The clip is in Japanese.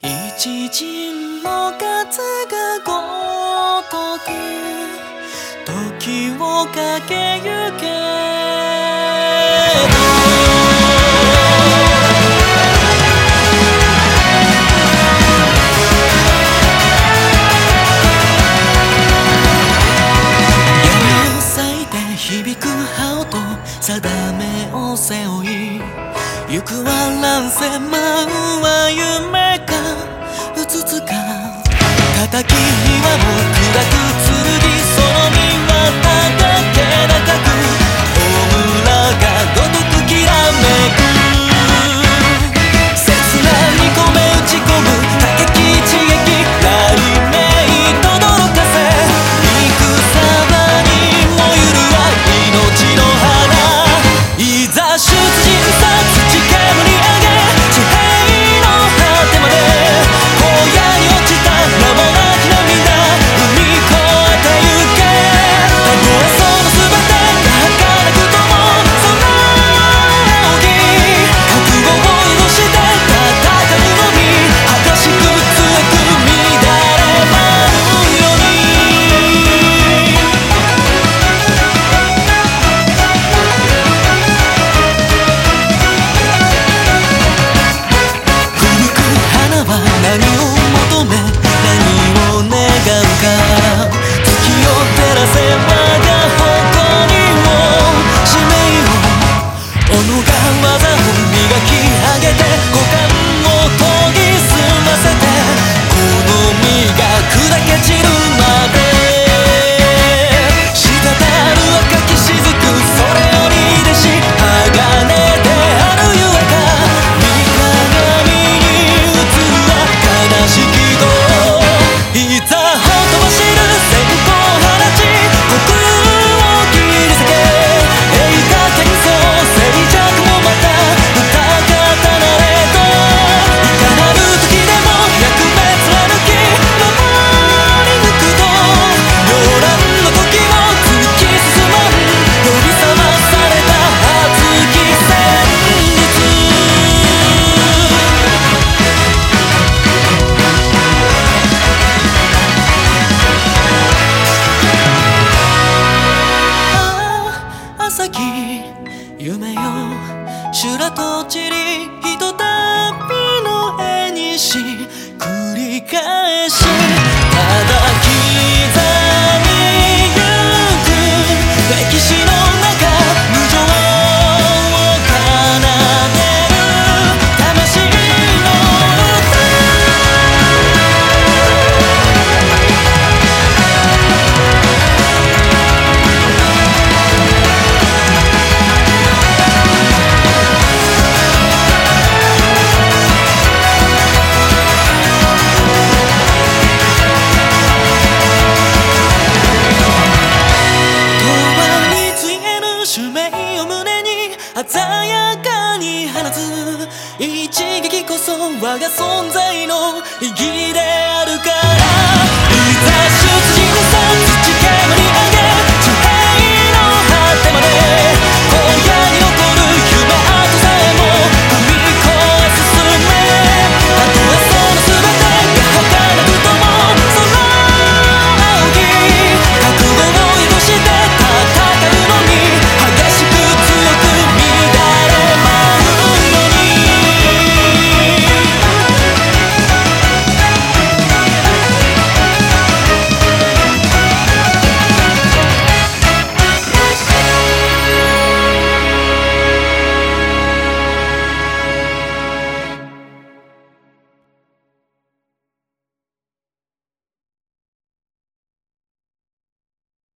一陣の数がごとく時を駆けゆけ。響く葉音定めを背負い行くは乱世舞うは夢か。うつつか。叩き我が存在の意義であるか